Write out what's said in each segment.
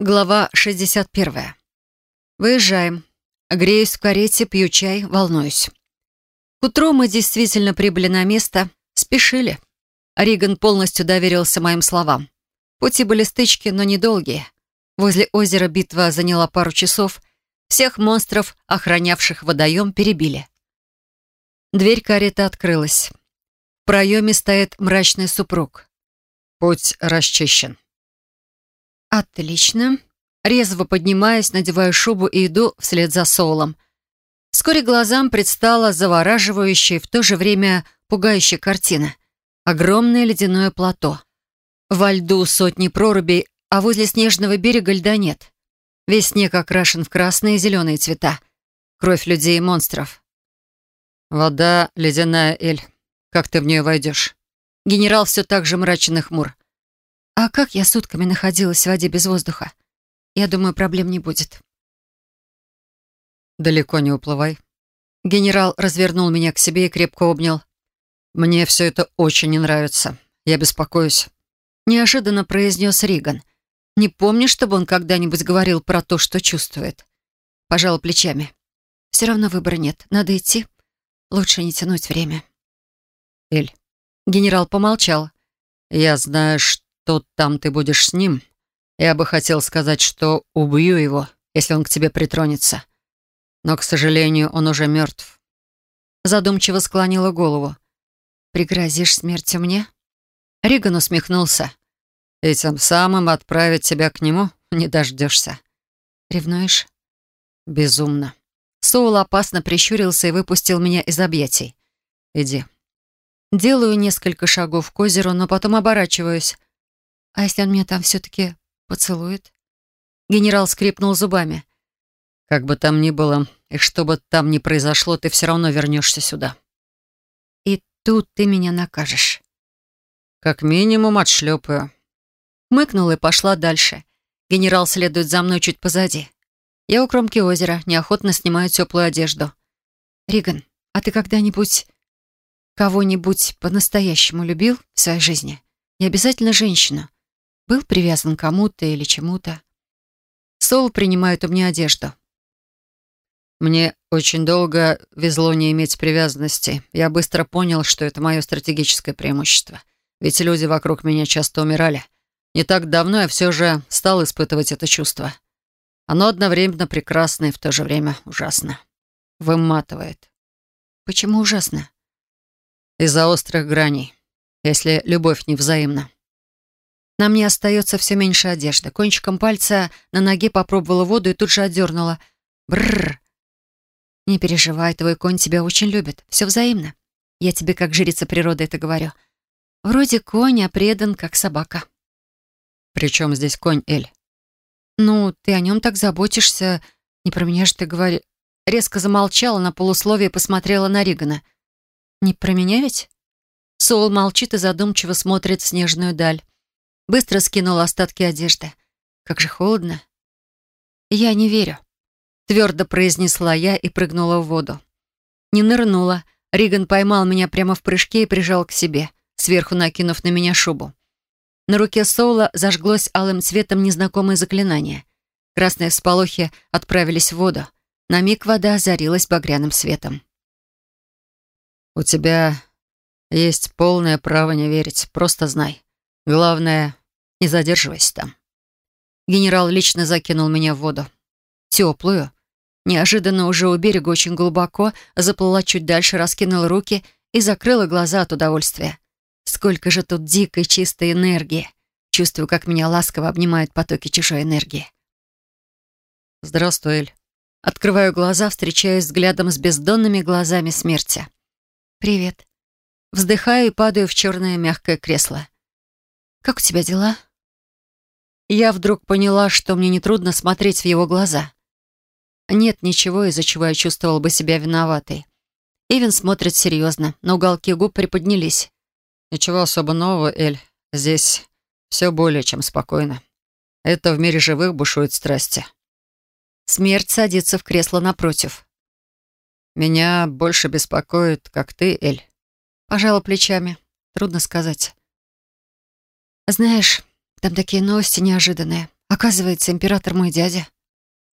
Глава 61. Выезжаем. Греюсь в карете, пью чай, волнуюсь. К утру мы действительно прибыли на место, спешили. Риган полностью доверился моим словам. Пути были стычки, но недолгие. Возле озера битва заняла пару часов. Всех монстров, охранявших водоем, перебили. Дверь кареты открылась. В проеме стоит мрачный супруг. Путь расчищен. Отлично. Резво поднимаясь, надеваю шубу и иду вслед за Соулом. Вскоре глазам предстала завораживающая и в то же время пугающая картина. Огромное ледяное плато. Во льду сотни прорубей, а возле снежного берега льда нет. Весь снег окрашен в красные и зеленые цвета. Кровь людей и монстров. «Вода ледяная, Эль. Как ты в нее войдешь?» Генерал все так же мрачен и хмур. А как я сутками находилась в воде без воздуха? Я думаю, проблем не будет. Далеко не уплывай. Генерал развернул меня к себе и крепко обнял. Мне все это очень не нравится. Я беспокоюсь. Неожиданно произнес Риган. Не помню, чтобы он когда-нибудь говорил про то, что чувствует. Пожал плечами. Все равно выбора нет. Надо идти. Лучше не тянуть время. Эль. Генерал помолчал. Я знаю, что Тут там ты будешь с ним. Я бы хотел сказать, что убью его, если он к тебе притронется. Но, к сожалению, он уже мертв. Задумчиво склонила голову. «Пригрозишь смертью мне?» Риган усмехнулся. «И тем самым отправить тебя к нему не дождешься». «Ревнуешь?» «Безумно». Соул опасно прищурился и выпустил меня из объятий. «Иди». Делаю несколько шагов к озеру, но потом оборачиваюсь. А если он меня там все-таки поцелует? Генерал скрипнул зубами. Как бы там ни было, и что бы там ни произошло, ты все равно вернешься сюда. И тут ты меня накажешь. Как минимум отшлепаю. Мыкнула и пошла дальше. Генерал следует за мной чуть позади. Я у кромки озера, неохотно снимаю теплую одежду. Риган, а ты когда-нибудь кого-нибудь по-настоящему любил в своей жизни? Не обязательно женщину. Был привязан к кому-то или чему-то. Сол принимает у меня одежду. Мне очень долго везло не иметь привязанности. Я быстро понял, что это мое стратегическое преимущество. Ведь люди вокруг меня часто умирали. Не так давно я все же стал испытывать это чувство. Оно одновременно прекрасно и в то же время ужасно. Выматывает. Почему ужасно? Из-за острых граней. Если любовь невзаимна. На мне остается все меньше одежды. Кончиком пальца на ноге попробовала воду и тут же отдернула. Бррр. Не переживай, твой конь тебя очень любит. Все взаимно. Я тебе как жрица природы это говорю. Вроде конь, а предан, как собака. При чем здесь конь, Эль? Ну, ты о нем так заботишься. Не про меня же ты говори. Резко замолчала на полусловие и посмотрела на Ригана. Не про меня ведь? Соул молчит и задумчиво смотрит в снежную даль. Быстро скинула остатки одежды. Как же холодно. «Я не верю», — твердо произнесла я и прыгнула в воду. Не нырнула. Риган поймал меня прямо в прыжке и прижал к себе, сверху накинув на меня шубу. На руке Соула зажглось алым цветом незнакомое заклинание. Красные всполохи отправились в воду. На миг вода озарилась багряным светом. «У тебя есть полное право не верить, просто знай. Главное, не задерживайся там. Генерал лично закинул меня в воду. Теплую. Неожиданно уже у берега очень глубоко, заплыла чуть дальше, раскинула руки и закрыла глаза от удовольствия. Сколько же тут дикой чистой энергии. Чувствую, как меня ласково обнимают потоки чужой энергии. «Здравствуй, Эль». Открываю глаза, встречаясь взглядом с бездонными глазами смерти. «Привет». Вздыхаю и падаю в черное мягкое кресло. «Как у тебя дела?» Я вдруг поняла, что мне нетрудно смотреть в его глаза. Нет ничего, из-за чего я чувствовала бы себя виноватой. Ивен смотрит серьезно, но уголки губ приподнялись. «Ничего особо нового, Эль. Здесь все более чем спокойно. Это в мире живых бушуют страсти». Смерть садится в кресло напротив. «Меня больше беспокоит, как ты, Эль». Пожала плечами. Трудно сказать. Знаешь, там такие новости неожиданные. Оказывается, император мой дядя.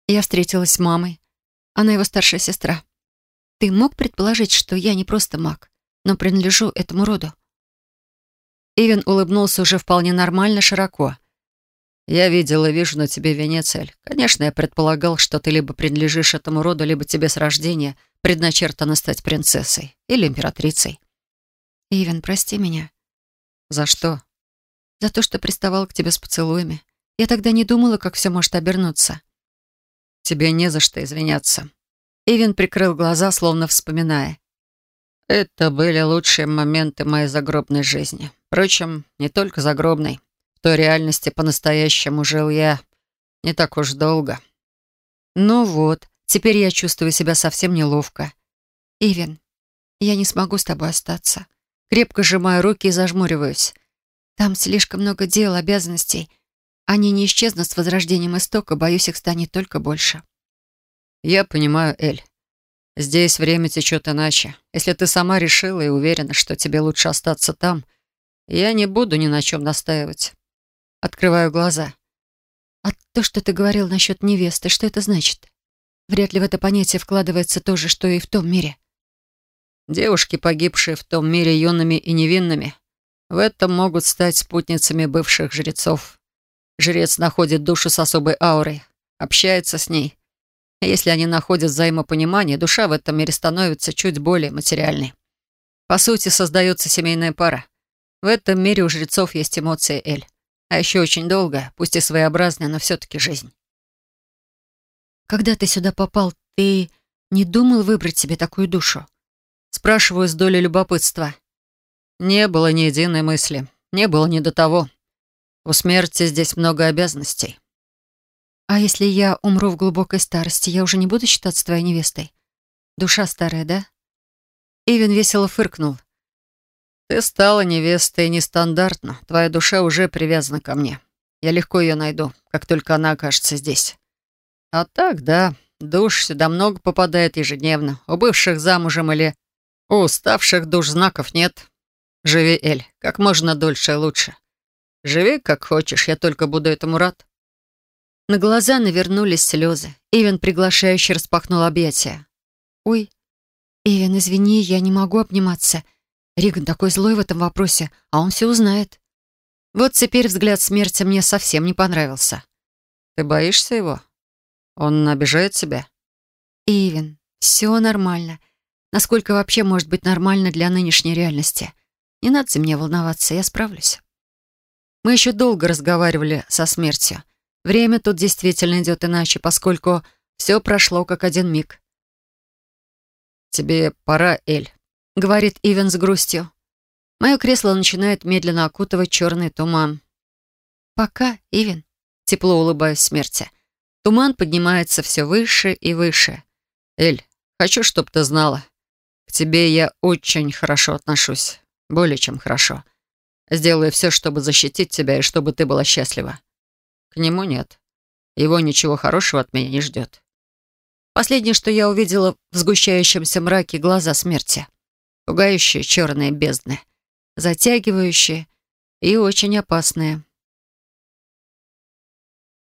Я встретилась с мамой. Она его старшая сестра. Ты мог предположить, что я не просто маг, но принадлежу этому роду?» Ивен улыбнулся уже вполне нормально, широко. «Я видел и вижу на тебе Венецель. Конечно, я предполагал, что ты либо принадлежишь этому роду, либо тебе с рождения предначертано стать принцессой или императрицей». «Ивен, прости меня». «За что?» «За то, что приставал к тебе с поцелуями. Я тогда не думала, как все может обернуться». «Тебе не за что извиняться». Ивен прикрыл глаза, словно вспоминая. «Это были лучшие моменты моей загробной жизни. Впрочем, не только загробной той реальности по-настоящему жил я не так уж долго. Ну вот, теперь я чувствую себя совсем неловко. Ивен, я не смогу с тобой остаться. Крепко сжимаю руки и зажмуриваюсь. Там слишком много дел, обязанностей. Они не исчезнут с возрождением истока, боюсь, их станет только больше. Я понимаю, Эль. Здесь время течет иначе. Если ты сама решила и уверена, что тебе лучше остаться там, я не буду ни на чем настаивать. Открываю глаза. «А то, что ты говорил насчет невесты, что это значит? Вряд ли в это понятие вкладывается то же, что и в том мире». Девушки, погибшие в том мире юными и невинными, в этом могут стать спутницами бывших жрецов. Жрец находит душу с особой аурой, общается с ней. Если они находят взаимопонимание, душа в этом мире становится чуть более материальной. По сути, создается семейная пара. В этом мире у жрецов есть эмоции Эль. А еще очень долго, пусть и своеобразная, но все-таки жизнь. Когда ты сюда попал, ты не думал выбрать себе такую душу? Спрашиваю с долей любопытства. Не было ни единой мысли. Не было ни до того. У смерти здесь много обязанностей. А если я умру в глубокой старости, я уже не буду считаться твоей невестой? Душа старая, да? Ивен весело фыркнул. Ты стала невестой нестандартно. Твоя душа уже привязана ко мне. Я легко ее найду, как только она окажется здесь. А так, да, душ сюда много попадает ежедневно. У бывших замужем или у уставших душ знаков нет. Живи, Эль, как можно дольше и лучше. Живи, как хочешь, я только буду этому рад. На глаза навернулись слезы. Ивен приглашающе распахнул объятия. «Ой, Ивен, извини, я не могу обниматься. Риган такой злой в этом вопросе, а он все узнает. Вот теперь взгляд смерти мне совсем не понравился. Ты боишься его? Он обижает тебя? Ивен, все нормально. Насколько вообще может быть нормально для нынешней реальности? Не надо мне волноваться, я справлюсь. Мы еще долго разговаривали со смертью. Время тут действительно идет иначе, поскольку все прошло как один миг. «Тебе пора, Эль», — говорит Ивен с грустью. Мое кресло начинает медленно окутывать черный туман. «Пока, Ивен», — тепло улыбаюсь смерти. Туман поднимается все выше и выше. «Эль, хочу, чтобы ты знала. К тебе я очень хорошо отношусь. Более чем хорошо. Сделаю все, чтобы защитить тебя и чтобы ты была счастлива. К нему нет. Его ничего хорошего от меня не ждет». Последнее, что я увидела в сгущающемся мраке глаза смерти пугающие черные бездны, затягивающие и очень опасные.